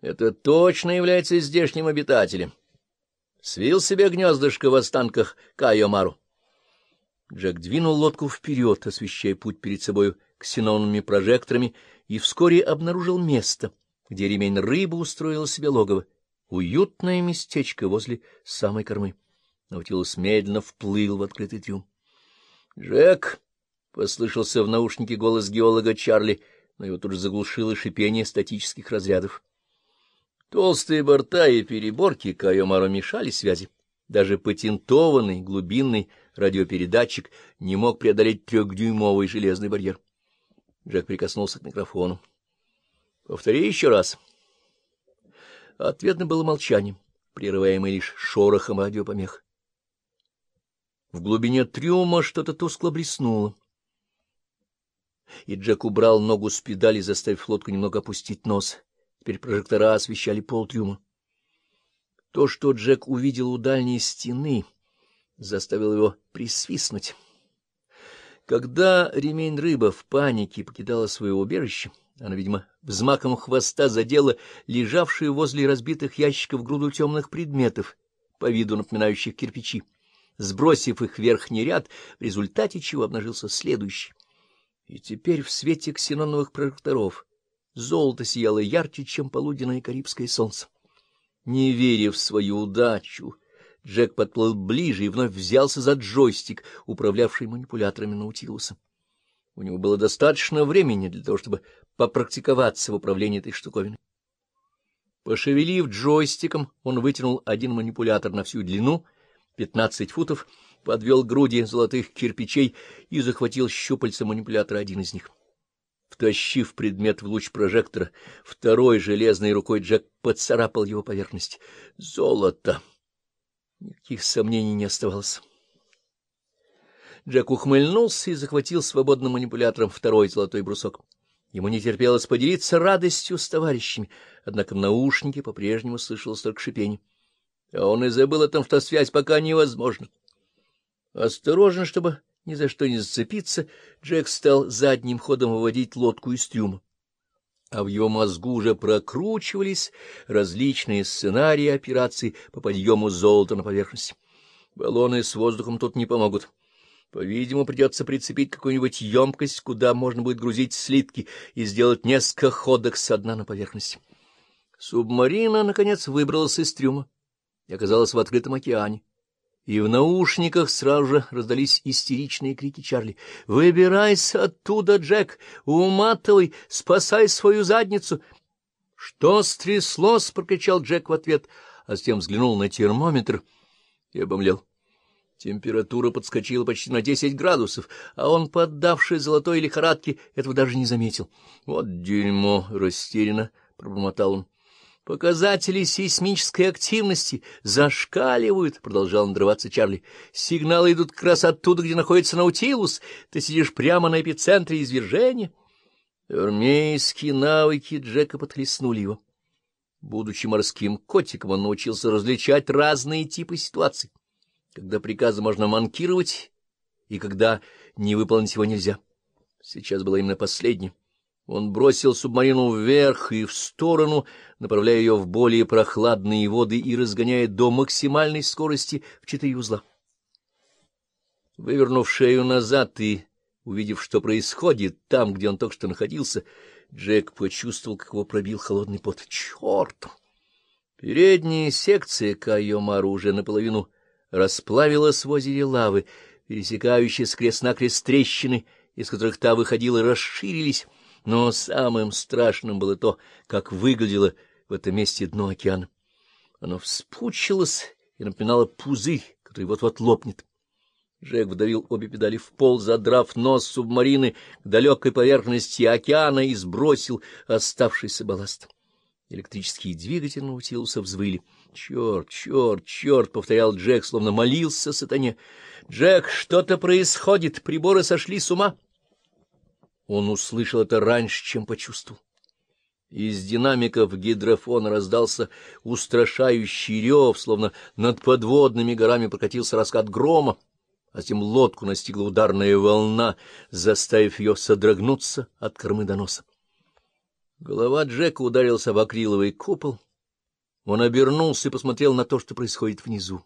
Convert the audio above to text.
Это точно является здешним обитателем. Свил себе гнездышко в останках Кайомару. Джек двинул лодку вперед, освещая путь перед собой ксеноновыми прожекторами, и вскоре обнаружил место, где ремень рыбы устроил себе логово. Уютное местечко возле самой кормы. Наутилус медленно вплыл в открытый трюм. — Джек! — послышался в наушнике голос геолога Чарли, но его тут же заглушило шипение статических разрядов. Толстые борта и переборки Кайомару мешали связи. Даже патентованный глубинный радиопередатчик не мог преодолеть трехдюймовый железный барьер. Джек прикоснулся к микрофону. — Повтори еще раз. Ответно было молчание, прерываемое лишь шорохом радиопомех. В глубине трюма что-то тускло блеснуло. И Джек убрал ногу с педали, заставив лодку немного опустить нос. Теперь прожектора освещали пол трюма. То, что Джек увидел у дальней стены, заставило его присвистнуть. Когда ремень рыба в панике покидала свое убежище, она, видимо, взмаком хвоста задела лежавшую возле разбитых ящиков груду темных предметов, по виду напоминающих кирпичи, сбросив их в верхний ряд, в результате чего обнажился следующий. И теперь в свете ксеноновых прожекторов золото сияло ярче, чем полуденное карибское солнце. Не веря в свою удачу, Джек подплыл ближе и вновь взялся за джойстик, управлявший манипуляторами Наутилуса. У него было достаточно времени для того, чтобы попрактиковаться в управлении этой штуковиной. Пошевелив джойстиком, он вытянул один манипулятор на всю длину, 15 футов, подвел груди золотых кирпичей и захватил щупальца манипулятора один из них. Втащив предмет в луч прожектора, второй железной рукой Джек поцарапал его поверхность. Золото! Никаких сомнений не оставалось. Джек ухмыльнулся и захватил свободным манипулятором второй золотой брусок. Ему не терпелось поделиться радостью с товарищами, однако в наушнике по-прежнему слышалось только шипение. А он и забыл о том, что связь пока невозможна. Осторожно, чтобы ни за что не зацепиться, Джек стал задним ходом выводить лодку из трюма. А в его мозгу уже прокручивались различные сценарии операций по подъему золота на поверхность. Баллоны с воздухом тут не помогут. По-видимому, придется прицепить какую-нибудь емкость, куда можно будет грузить слитки, и сделать несколько ходок со дна на поверхности. Субмарина, наконец, выбралась из трюма и оказалась в открытом океане и в наушниках сразу же раздались истеричные крики Чарли. «Выбирайся оттуда, Джек! Уматывай! Спасай свою задницу!» «Что стряслось?» — прокричал Джек в ответ, а затем взглянул на термометр и обомлел. Температура подскочила почти на десять градусов, а он, поддавший золотой лихорадке, этого даже не заметил. «Вот дерьмо!» — растерянно пробормотал он. Показатели сейсмической активности зашкаливают, — продолжал надрываться Чарли. Сигналы идут как раз оттуда, где находится Наутилус. Ты сидишь прямо на эпицентре извержения. Армейские навыки Джека подхлестнули его. Будучи морским котиком, он научился различать разные типы ситуаций, когда приказы можно манкировать и когда не выполнить его нельзя. Сейчас было именно последнее. Он бросил субмарину вверх и в сторону, направляя ее в более прохладные воды и разгоняя до максимальной скорости в четыре узла. Вывернув шею назад и увидев, что происходит там, где он только что находился, Джек почувствовал, как его пробил холодный пот. Черт! Передняя секция Кайомару уже наполовину расплавилась в озере лавы, пересекающие с крест-накрест трещины, из которых та выходила, расширились, но самым страшным было то, как выглядело в этом месте дно океана. Оно вспучилось и напоминало пузырь, который вот-вот лопнет. Жек вдавил обе педали в пол, задрав нос субмарины к далекой поверхности океана и сбросил оставшийся балласт. Электрические двигатели Наутилуса взвыли. «Черт, черт, черт!» — повторял Джек, словно молился сатане. «Джек, что-то происходит! Приборы сошли с ума!» Он услышал это раньше, чем почувствовал. Из динамиков гидрофона раздался устрашающий рев, словно над подводными горами прокатился раскат грома, а затем лодку настигла ударная волна, заставив ее содрогнуться от кормы до носа. Голова Джека ударился в акриловый купол. Он обернулся и посмотрел на то, что происходит внизу.